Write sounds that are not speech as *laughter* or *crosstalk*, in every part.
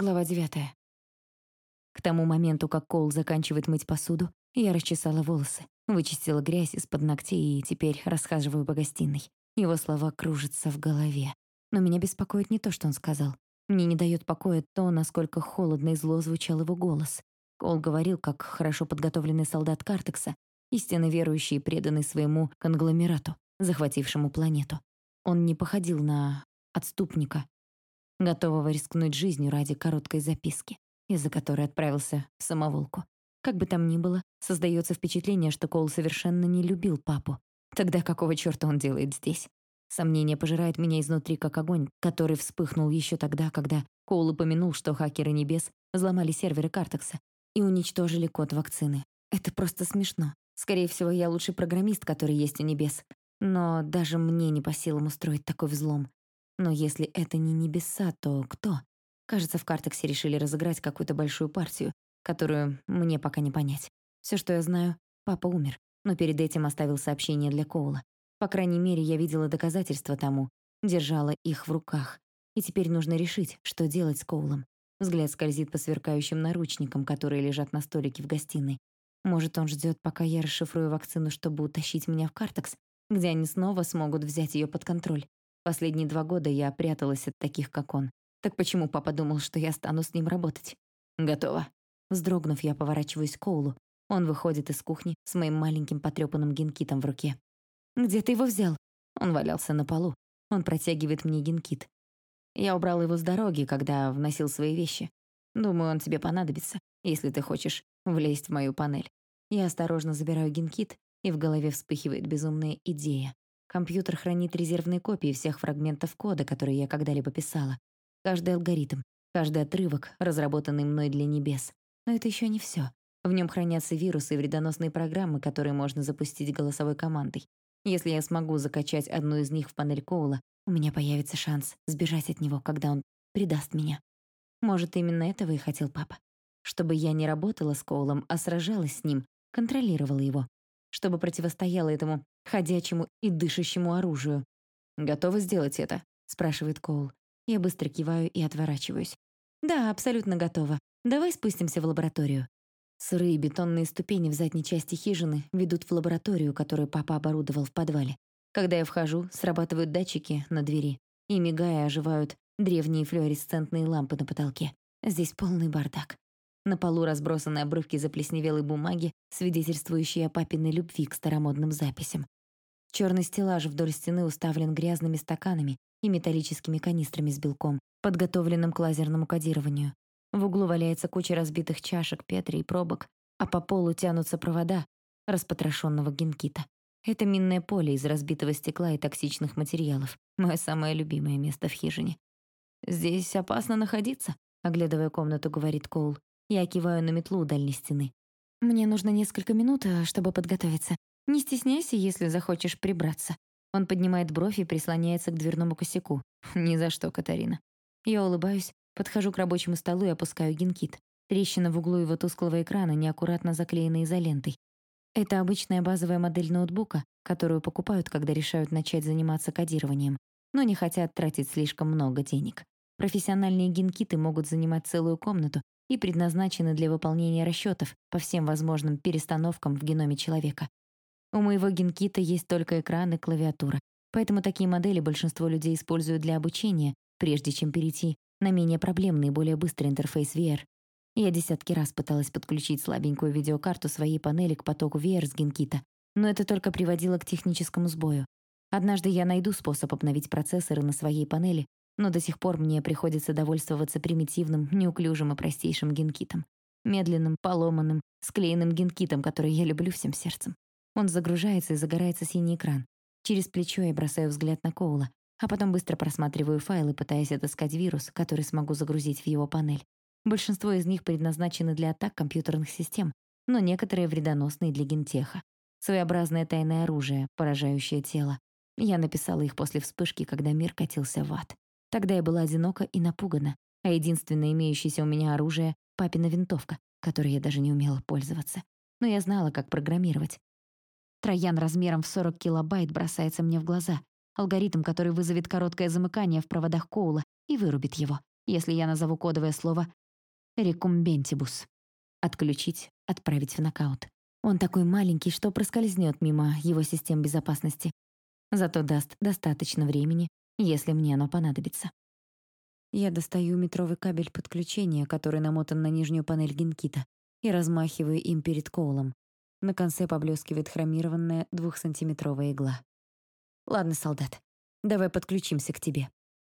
Глава девятая. К тому моменту, как Коул заканчивает мыть посуду, я расчесала волосы, вычистила грязь из-под ногтей и теперь расхаживаю по гостиной. Его слова кружатся в голове. Но меня беспокоит не то, что он сказал. Мне не дает покоя то, насколько холодно и зло звучал его голос. Коул говорил, как хорошо подготовленный солдат Картекса, истинно верующий и преданный своему конгломерату, захватившему планету. Он не походил на отступника, готового рискнуть жизнью ради короткой записки, из-за которой отправился в самоволку. Как бы там ни было, создается впечатление, что Коул совершенно не любил папу. Тогда какого черта он делает здесь? Сомнение пожирает меня изнутри, как огонь, который вспыхнул еще тогда, когда Коул упомянул, что хакеры небес взломали серверы Картекса и уничтожили код вакцины. Это просто смешно. Скорее всего, я лучший программист, который есть у небес. Но даже мне не по силам устроить такой взлом. Но если это не небеса, то кто? Кажется, в Картексе решили разыграть какую-то большую партию, которую мне пока не понять. Все, что я знаю, папа умер, но перед этим оставил сообщение для Коула. По крайней мере, я видела доказательства тому, держала их в руках. И теперь нужно решить, что делать с Коулом. Взгляд скользит по сверкающим наручникам, которые лежат на столике в гостиной. Может, он ждет, пока я расшифрую вакцину, чтобы утащить меня в Картекс, где они снова смогут взять ее под контроль. Последние два года я пряталась от таких, как он. Так почему папа думал, что я стану с ним работать? Готово. Вздрогнув, я поворачиваюсь к Коулу. Он выходит из кухни с моим маленьким потрепанным генкитом в руке. «Где ты его взял?» Он валялся на полу. Он протягивает мне генкит. Я убрал его с дороги, когда вносил свои вещи. Думаю, он тебе понадобится, если ты хочешь влезть в мою панель. Я осторожно забираю генкит, и в голове вспыхивает безумная идея. Компьютер хранит резервные копии всех фрагментов кода, которые я когда-либо писала. Каждый алгоритм, каждый отрывок, разработанный мной для небес. Но это еще не все. В нем хранятся вирусы и вредоносные программы, которые можно запустить голосовой командой. Если я смогу закачать одну из них в панель Коула, у меня появится шанс сбежать от него, когда он предаст меня. Может, именно этого и хотел папа. Чтобы я не работала с Коулом, а сражалась с ним, контролировала его. Чтобы противостояла этому ходячему и дышащему оружию. «Готовы сделать это?» — спрашивает Коул. Я быстро киваю и отворачиваюсь. «Да, абсолютно готова. Давай спустимся в лабораторию». Сырые бетонные ступени в задней части хижины ведут в лабораторию, которую папа оборудовал в подвале. Когда я вхожу, срабатывают датчики на двери, и, мигая, оживают древние флуоресцентные лампы на потолке. Здесь полный бардак. На полу разбросаны обрывки заплесневелой бумаги, свидетельствующие о папиной любви к старомодным записям. Черный стеллаж вдоль стены уставлен грязными стаканами и металлическими канистрами с белком, подготовленным к лазерному кодированию. В углу валяется куча разбитых чашек, петри и пробок, а по полу тянутся провода распотрошенного генкита. Это минное поле из разбитого стекла и токсичных материалов, мое самое любимое место в хижине. «Здесь опасно находиться», — оглядывая комнату, говорит Коул. Я киваю на метлу у дальней стены. «Мне нужно несколько минут, э, чтобы подготовиться. Не стесняйся, если захочешь прибраться». Он поднимает бровь и прислоняется к дверному косяку. *laughs* «Ни за что, Катарина». Я улыбаюсь, подхожу к рабочему столу и опускаю генкит. Трещина в углу его тусклого экрана неаккуратно заклеена изолентой. Это обычная базовая модель ноутбука, которую покупают, когда решают начать заниматься кодированием, но не хотят тратить слишком много денег. Профессиональные генкиты могут занимать целую комнату и предназначены для выполнения расчетов по всем возможным перестановкам в геноме человека. У моего генкита есть только экран и клавиатура, поэтому такие модели большинство людей используют для обучения, прежде чем перейти на менее проблемный и более быстрый интерфейс VR. Я десятки раз пыталась подключить слабенькую видеокарту своей панели к потоку VR с генкита, но это только приводило к техническому сбою. Однажды я найду способ обновить процессоры на своей панели, но до сих пор мне приходится довольствоваться примитивным, неуклюжим и простейшим генкитом. Медленным, поломанным, склеенным генкитом, который я люблю всем сердцем. Он загружается и загорается синий экран. Через плечо я бросаю взгляд на Коула, а потом быстро просматриваю файлы, пытаясь отыскать вирус, который смогу загрузить в его панель. Большинство из них предназначены для атак компьютерных систем, но некоторые вредоносные для гентеха. Своеобразное тайное оружие, поражающее тело. Я написала их после вспышки, когда мир катился в ад. Тогда я была одинока и напугана, а единственное имеющееся у меня оружие — папина винтовка, которой я даже не умела пользоваться. Но я знала, как программировать. Троян размером в 40 килобайт бросается мне в глаза. Алгоритм, который вызовет короткое замыкание в проводах Коула и вырубит его. если я назову кодовое слово «рекумбентибус». Отключить, отправить в нокаут. Он такой маленький, что проскользнет мимо его систем безопасности. Зато даст достаточно времени, если мне оно понадобится. Я достаю метровый кабель подключения, который намотан на нижнюю панель генкита, и размахиваю им перед Коулом. На конце поблескивает хромированная двухсантиметровая игла. «Ладно, солдат, давай подключимся к тебе».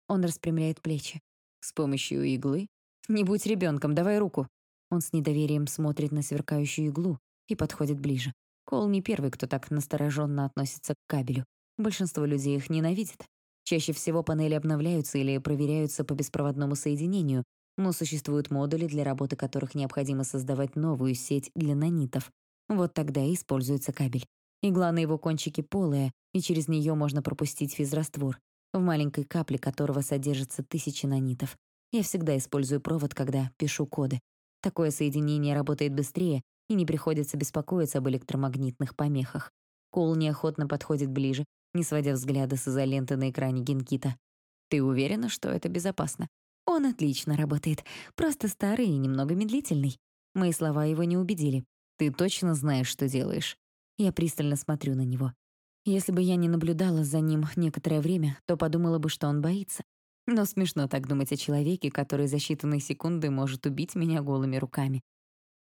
Он распрямляет плечи. «С помощью иглы? Не будь ребенком, давай руку». Он с недоверием смотрит на сверкающую иглу и подходит ближе. Кол не первый, кто так настороженно относится к кабелю. Большинство людей их ненавидит. Чаще всего панели обновляются или проверяются по беспроводному соединению, но существуют модули, для работы которых необходимо создавать новую сеть для нанитов. Вот тогда и используется кабель. Игла на его кончике полая, и через нее можно пропустить физраствор, в маленькой капле которого содержится тысячи нанитов. Я всегда использую провод, когда пишу коды. Такое соединение работает быстрее, и не приходится беспокоиться об электромагнитных помехах. Кол неохотно подходит ближе, не сводя взгляда с изоленты на экране генкита. «Ты уверена, что это безопасно?» «Он отлично работает, просто старый и немного медлительный». Мои слова его не убедили. «Ты точно знаешь, что делаешь?» Я пристально смотрю на него. Если бы я не наблюдала за ним некоторое время, то подумала бы, что он боится. Но смешно так думать о человеке, который за считанные секунды может убить меня голыми руками.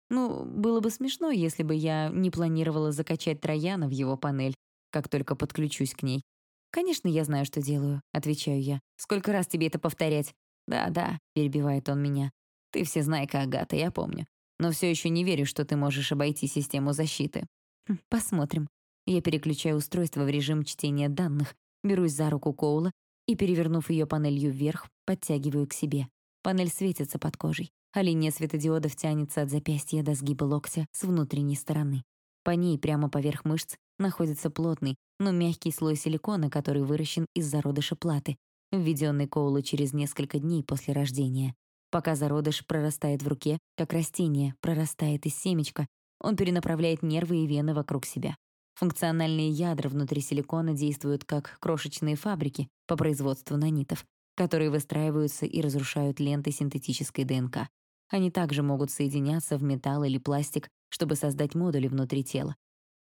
Ну, было бы смешно, если бы я не планировала закачать Трояна в его панель, как только подключусь к ней. «Конечно, я знаю, что делаю», — отвечаю я. «Сколько раз тебе это повторять?» «Да-да», — перебивает он меня. «Ты все всезнайка, Агата, я помню. Но все еще не верю, что ты можешь обойти систему защиты». Хм, «Посмотрим». Я переключаю устройство в режим чтения данных, берусь за руку Коула и, перевернув ее панелью вверх, подтягиваю к себе. Панель светится под кожей, а линия светодиодов тянется от запястья до сгиба локтя с внутренней стороны. По ней, прямо поверх мышц, находится плотный, но мягкий слой силикона, который выращен из зародыша платы, введенный Коулу через несколько дней после рождения. Пока зародыш прорастает в руке, как растение прорастает из семечка, он перенаправляет нервы и вены вокруг себя. Функциональные ядра внутри силикона действуют как крошечные фабрики по производству нанитов, которые выстраиваются и разрушают ленты синтетической ДНК. Они также могут соединяться в металл или пластик, чтобы создать модули внутри тела.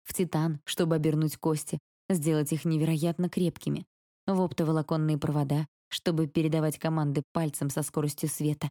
В титан, чтобы обернуть кости, сделать их невероятно крепкими. В оптоволоконные провода, чтобы передавать команды пальцем со скоростью света.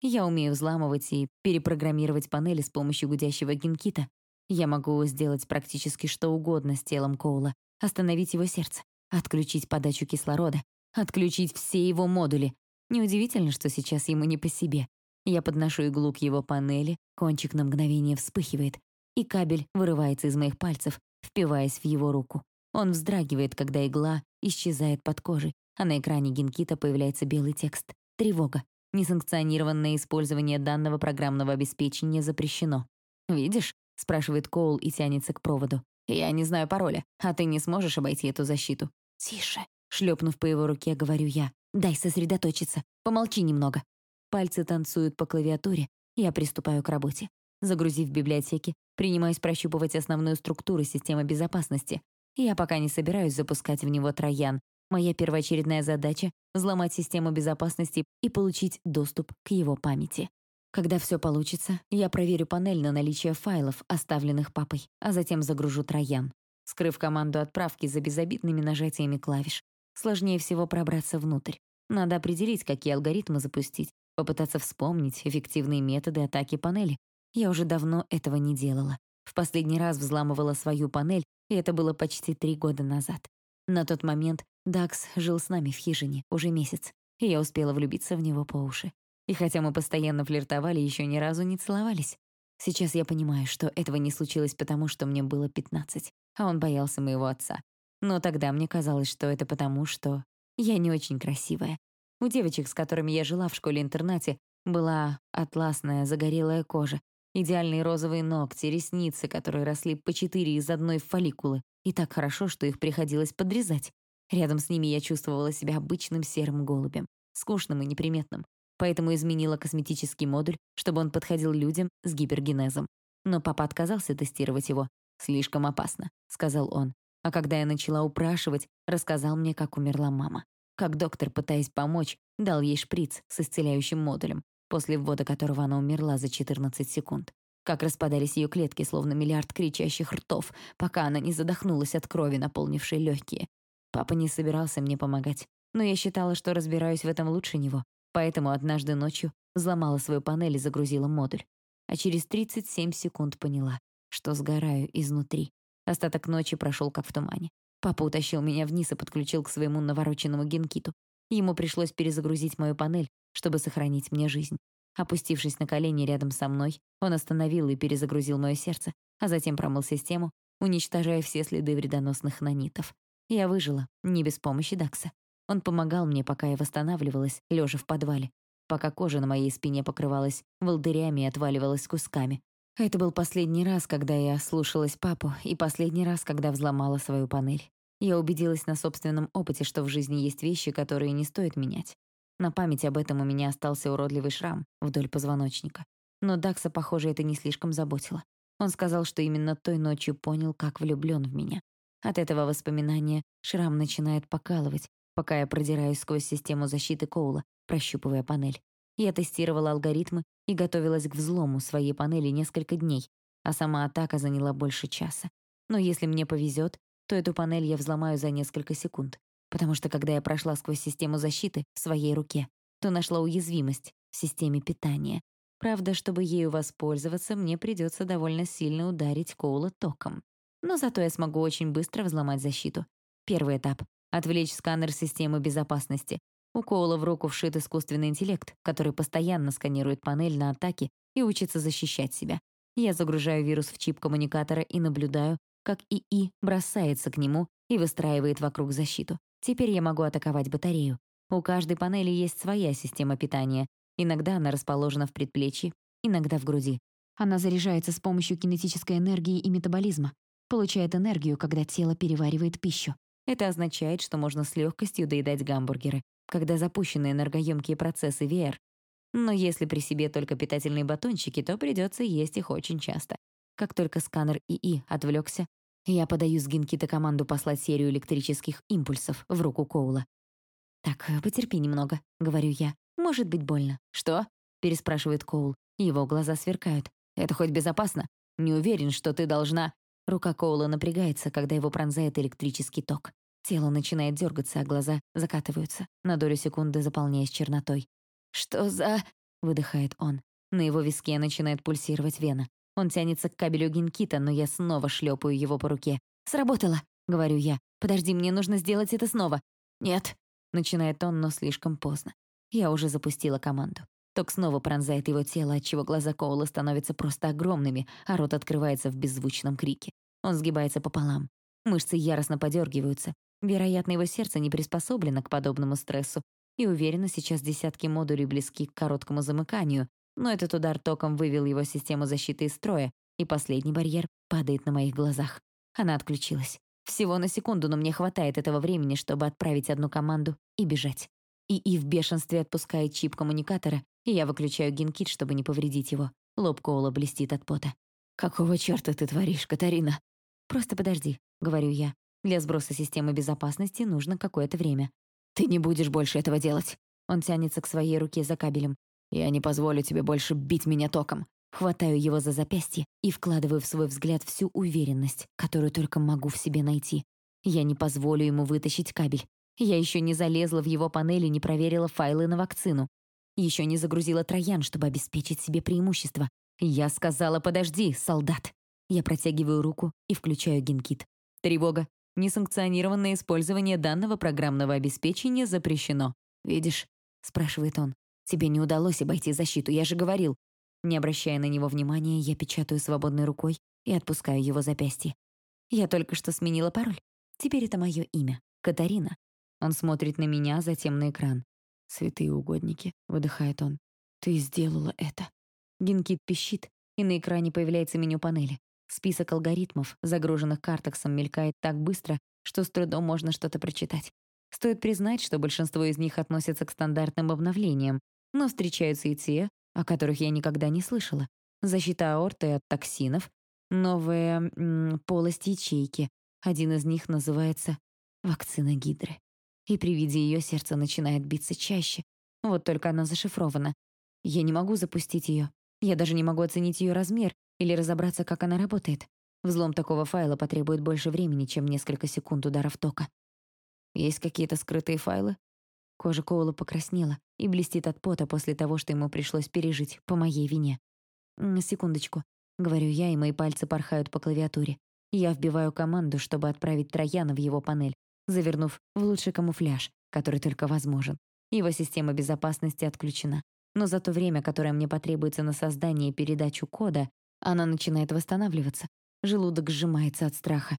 Я умею взламывать и перепрограммировать панели с помощью гудящего генкита, я могу сделать практически что угодно с телом Коула, остановить его сердце, отключить подачу кислорода, отключить все его модули. Неудивительно, что сейчас ему не по себе. Я подношу иглу к его панели, кончик на мгновение вспыхивает, и кабель вырывается из моих пальцев, впиваясь в его руку. Он вздрагивает, когда игла исчезает под кожей, а на экране генкита появляется белый текст. Тревога. Несанкционированное использование данного программного обеспечения запрещено. Видишь, — спрашивает Коул и тянется к проводу. «Я не знаю пароля, а ты не сможешь обойти эту защиту». «Тише», — шлепнув по его руке, говорю я. «Дай сосредоточиться. Помолчи немного». Пальцы танцуют по клавиатуре. Я приступаю к работе. Загрузив библиотеки, принимаюсь прощупывать основную структуру системы безопасности. Я пока не собираюсь запускать в него троян. Моя первоочередная задача — взломать систему безопасности и получить доступ к его памяти. Когда все получится, я проверю панель на наличие файлов, оставленных папой, а затем загружу троян, скрыв команду отправки за безобидными нажатиями клавиш. Сложнее всего пробраться внутрь. Надо определить, какие алгоритмы запустить, попытаться вспомнить эффективные методы атаки панели. Я уже давно этого не делала. В последний раз взламывала свою панель, и это было почти три года назад. На тот момент Дакс жил с нами в хижине уже месяц, и я успела влюбиться в него по уши. И хотя мы постоянно флиртовали, еще ни разу не целовались. Сейчас я понимаю, что этого не случилось потому, что мне было 15, а он боялся моего отца. Но тогда мне казалось, что это потому, что я не очень красивая. У девочек, с которыми я жила в школе-интернате, была атласная загорелая кожа, идеальные розовые ногти, ресницы, которые росли по четыре из одной фолликулы, и так хорошо, что их приходилось подрезать. Рядом с ними я чувствовала себя обычным серым голубем, скучным и неприметным, поэтому изменила косметический модуль, чтобы он подходил людям с гипергенезом. Но папа отказался тестировать его. «Слишком опасно», — сказал он. А когда я начала упрашивать, рассказал мне, как умерла мама. Как доктор, пытаясь помочь, дал ей шприц с исцеляющим модулем, после ввода которого она умерла за 14 секунд. Как распадались ее клетки, словно миллиард кричащих ртов, пока она не задохнулась от крови, наполнившей легкие. Папа не собирался мне помогать, но я считала, что разбираюсь в этом лучше него, поэтому однажды ночью взломала свою панель и загрузила модуль. А через 37 секунд поняла, что сгораю изнутри. Остаток ночи прошел как в тумане. Папа утащил меня вниз и подключил к своему навороченному генкиту. Ему пришлось перезагрузить мою панель, чтобы сохранить мне жизнь. Опустившись на колени рядом со мной, он остановил и перезагрузил мое сердце, а затем промыл систему, уничтожая все следы вредоносных нанитов. Я выжила, не без помощи Дакса. Он помогал мне, пока я восстанавливалась, лежа в подвале, пока кожа на моей спине покрывалась волдырями и отваливалась кусками. Это был последний раз, когда я слушалась папу, и последний раз, когда взломала свою панель. Я убедилась на собственном опыте, что в жизни есть вещи, которые не стоит менять. На память об этом у меня остался уродливый шрам вдоль позвоночника. Но Дакса, похоже, это не слишком заботило. Он сказал, что именно той ночью понял, как влюблён в меня. От этого воспоминания шрам начинает покалывать, пока я продираюсь сквозь систему защиты Коула, прощупывая панель. Я тестировала алгоритмы и готовилась к взлому своей панели несколько дней, а сама атака заняла больше часа. Но если мне повезет, то эту панель я взломаю за несколько секунд. Потому что когда я прошла сквозь систему защиты в своей руке, то нашла уязвимость в системе питания. Правда, чтобы ею воспользоваться, мне придется довольно сильно ударить Коула током. Но зато я смогу очень быстро взломать защиту. Первый этап Отвлечь сканер системы безопасности. У Коула в руку вшит искусственный интеллект, который постоянно сканирует панель на атаке и учится защищать себя. Я загружаю вирус в чип коммуникатора и наблюдаю, как ИИ бросается к нему и выстраивает вокруг защиту. Теперь я могу атаковать батарею. У каждой панели есть своя система питания. Иногда она расположена в предплечье, иногда в груди. Она заряжается с помощью кинетической энергии и метаболизма, получает энергию, когда тело переваривает пищу. Это означает, что можно с легкостью доедать гамбургеры, когда запущены энергоемкие процессы VR. Но если при себе только питательные батончики, то придется есть их очень часто. Как только сканер ИИ отвлекся, я подаю с Гинкита команду послать серию электрических импульсов в руку Коула. «Так, потерпи немного», — говорю я. «Может быть больно». «Что?» — переспрашивает Коул. Его глаза сверкают. «Это хоть безопасно? Не уверен, что ты должна...» Рука Коула напрягается, когда его пронзает электрический ток. Тело начинает дергаться, а глаза закатываются, на долю секунды заполняясь чернотой. «Что за...» — выдыхает он. На его виске начинает пульсировать вена. Он тянется к кабелю генкита, но я снова шлепаю его по руке. «Сработало!» — говорю я. «Подожди, мне нужно сделать это снова». «Нет», — начинает он, но слишком поздно. Я уже запустила команду. Ток снова пронзает его тело, отчего глаза Коула становятся просто огромными, а рот открывается в беззвучном крике. Он сгибается пополам. Мышцы яростно подергиваются. Вероятно, его сердце не приспособлено к подобному стрессу, и уверенно сейчас десятки модулей близки к короткому замыканию, но этот удар током вывел его систему защиты из строя, и последний барьер падает на моих глазах. Она отключилась. Всего на секунду, но мне хватает этого времени, чтобы отправить одну команду и бежать. ИИ в бешенстве отпускает чип коммуникатора, и я выключаю генкит, чтобы не повредить его. Лоб Коула блестит от пота. «Какого черта ты творишь, Катарина?» «Просто подожди», — говорю я. «Для сброса системы безопасности нужно какое-то время». «Ты не будешь больше этого делать». Он тянется к своей руке за кабелем. «Я не позволю тебе больше бить меня током». Хватаю его за запястье и вкладываю в свой взгляд всю уверенность, которую только могу в себе найти. Я не позволю ему вытащить кабель. Я еще не залезла в его панель и не проверила файлы на вакцину. Еще не загрузила троян, чтобы обеспечить себе преимущество. Я сказала «подожди, солдат». Я протягиваю руку и включаю генкит. Тревога. Несанкционированное использование данного программного обеспечения запрещено. «Видишь?» — спрашивает он. «Тебе не удалось обойти защиту, я же говорил». Не обращая на него внимания, я печатаю свободной рукой и отпускаю его запястье. Я только что сменила пароль. Теперь это мое имя. Катарина. Он смотрит на меня, затем на экран. «Святые угодники», — выдыхает он. «Ты сделала это». Генкит пищит, и на экране появляется меню панели. Список алгоритмов, загруженных картексом, мелькает так быстро, что с трудом можно что-то прочитать. Стоит признать, что большинство из них относятся к стандартным обновлениям, но встречаются и те, о которых я никогда не слышала. Защита аорты от токсинов, новая м, полость ячейки. Один из них называется «вакцина Гидры» и при виде ее сердце начинает биться чаще, Вот только она зашифрована. Я не могу запустить ее. Я даже не могу оценить ее размер или разобраться, как она работает. Взлом такого файла потребует больше времени, чем несколько секунд ударов тока. Есть какие-то скрытые файлы? Кожа Коула покраснела и блестит от пота после того, что ему пришлось пережить по моей вине. «Секундочку», — говорю я, и мои пальцы порхают по клавиатуре. Я вбиваю команду, чтобы отправить Трояна в его панель, завернув в лучший камуфляж, который только возможен. Его система безопасности отключена. Но за то время, которое мне потребуется на создание и передачу кода, она начинает восстанавливаться. Желудок сжимается от страха.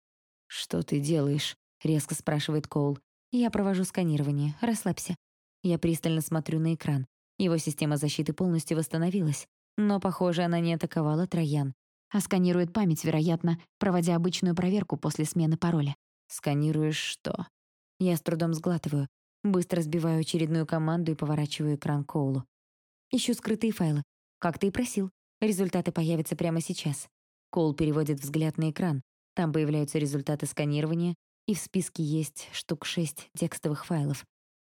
«Что ты делаешь?» — резко спрашивает Коул. «Я провожу сканирование. Расслабься». Я пристально смотрю на экран. Его система защиты полностью восстановилась. Но, похоже, она не атаковала Троян, а сканирует память, вероятно, проводя обычную проверку после смены пароля. «Сканируешь что?» Я с трудом сглатываю. Быстро сбиваю очередную команду и поворачиваю экран Коулу. Ищу скрытые файлы. Как ты и просил. Результаты появятся прямо сейчас. Коул переводит взгляд на экран. Там появляются результаты сканирования, и в списке есть штук шесть текстовых файлов.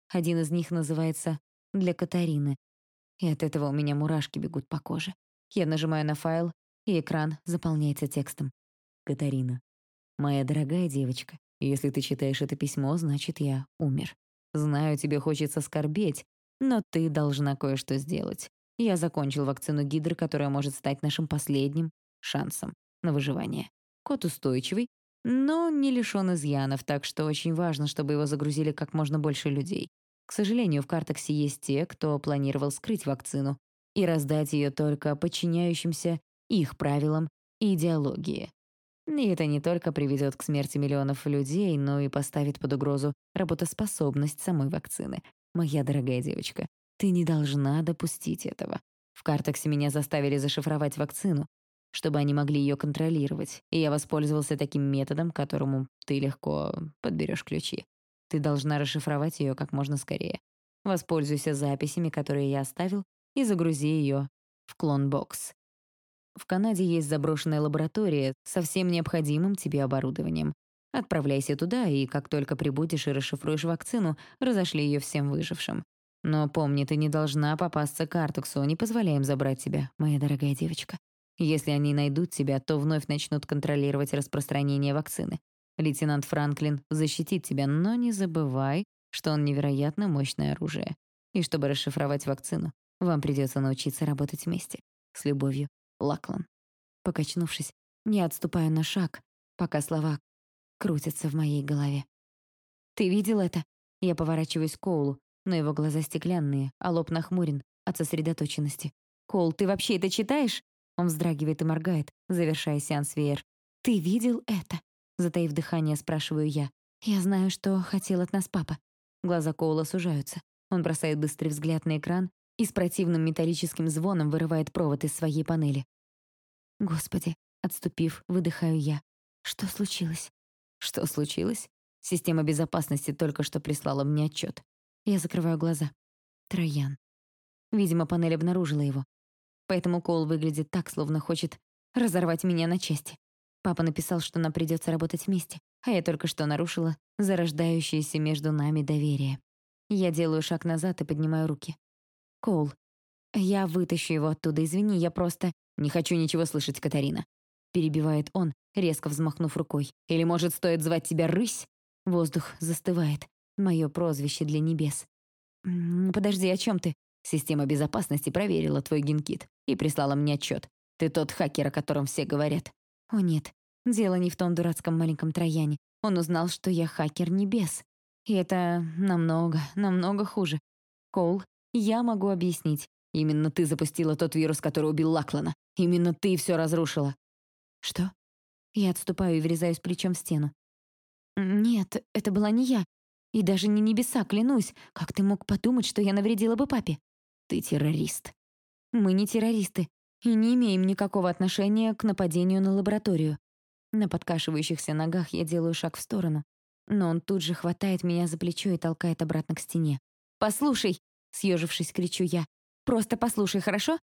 Один из них называется «Для Катарины». И от этого у меня мурашки бегут по коже. Я нажимаю на файл, и экран заполняется текстом. «Катарина, моя дорогая девочка, если ты читаешь это письмо, значит, я умер. Знаю, тебе хочется скорбеть, но ты должна кое-что сделать. Я закончил вакцину Гидры, которая может стать нашим последним шансом на выживание. Кот устойчивый, но не лишён изъянов, так что очень важно, чтобы его загрузили как можно больше людей. К сожалению, в Картексе есть те, кто планировал скрыть вакцину и раздать ее только подчиняющимся их правилам и идеологии. И это не только приведет к смерти миллионов людей, но и поставит под угрозу работоспособность самой вакцины. Моя дорогая девочка, ты не должна допустить этого. В Картексе меня заставили зашифровать вакцину, чтобы они могли ее контролировать, и я воспользовался таким методом, которому ты легко подберешь ключи. Ты должна расшифровать ее как можно скорее. Воспользуйся записями, которые я оставил, и загрузи ее в клон-бокс. В Канаде есть заброшенная лаборатория со всем необходимым тебе оборудованием. Отправляйся туда, и как только прибудешь и расшифруешь вакцину, разошли ее всем выжившим. Но помни, ты не должна попасться к Артуксу, не позволяем забрать тебя, моя дорогая девочка. Если они найдут тебя, то вновь начнут контролировать распространение вакцины. Лейтенант Франклин защитит тебя, но не забывай, что он невероятно мощное оружие. И чтобы расшифровать вакцину, вам придется научиться работать вместе. С любовью, Лаклан. Покачнувшись, я отступаю на шаг, пока слова крутятся в моей голове. «Ты видел это?» Я поворачиваюсь к Коулу, но его глаза стеклянные, а лоб нахмурен от сосредоточенности. «Коул, ты вообще это читаешь?» Он вздрагивает и моргает, завершая сеанс VR. «Ты видел это?» Затаив дыхание, спрашиваю я. «Я знаю, что хотел от нас папа». Глаза Коула сужаются. Он бросает быстрый взгляд на экран и с противным металлическим звоном вырывает провод из своей панели. «Господи!» Отступив, выдыхаю я. «Что случилось?» «Что случилось?» Система безопасности только что прислала мне отчет. Я закрываю глаза. Троян. Видимо, панель обнаружила его. Поэтому Коул выглядит так, словно хочет разорвать меня на части. Папа написал, что нам придется работать вместе, а я только что нарушила зарождающееся между нами доверие. Я делаю шаг назад и поднимаю руки. Коул. Я вытащу его оттуда, извини, я просто... Не хочу ничего слышать, Катарина. Перебивает он, резко взмахнув рукой. Или, может, стоит звать тебя Рысь? Воздух застывает. Мое прозвище для небес. «Подожди, о чем ты?» Система безопасности проверила твой генкит и прислала мне отчет. Ты тот хакер, о котором все говорят. О нет, дело не в том дурацком маленьком Трояне. Он узнал, что я хакер небес. И это намного, намного хуже. Коул, я могу объяснить. Именно ты запустила тот вирус, который убил Лаклана. Именно ты все разрушила. Что? Я отступаю и врезаюсь плечом в стену. Нет, это была не я. И даже не небеса, клянусь. Как ты мог подумать, что я навредила бы папе? Ты террорист. Мы не террористы и не имеем никакого отношения к нападению на лабораторию. На подкашивающихся ногах я делаю шаг в сторону, но он тут же хватает меня за плечо и толкает обратно к стене. «Послушай!» — съежившись, кричу я. «Просто послушай, хорошо?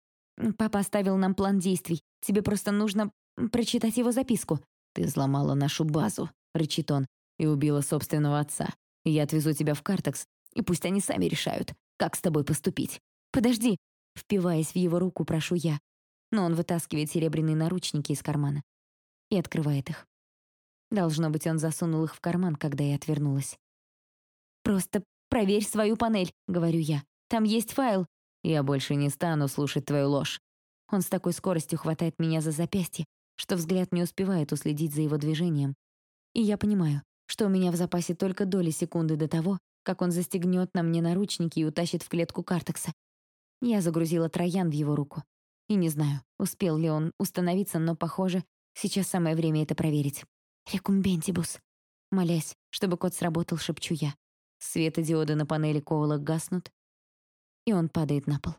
Папа оставил нам план действий. Тебе просто нужно прочитать его записку». «Ты взломала нашу базу», — рычит он, — «и убила собственного отца. Я отвезу тебя в Картекс, и пусть они сами решают, как с тобой поступить. Подожди, впиваясь в его руку, прошу я. Но он вытаскивает серебряные наручники из кармана и открывает их. Должно быть, он засунул их в карман, когда я отвернулась. «Просто проверь свою панель», — говорю я. «Там есть файл». «Я больше не стану слушать твою ложь». Он с такой скоростью хватает меня за запястье, что взгляд не успевает уследить за его движением. И я понимаю, что у меня в запасе только доли секунды до того, как он застегнет на мне наручники и утащит в клетку картекса. Я загрузила троян в его руку. И не знаю, успел ли он установиться, но, похоже, сейчас самое время это проверить. «Рекумбентибус». Молясь, чтобы код сработал, шепчу я. Светодиоды на панели Коула гаснут, и он падает на пол.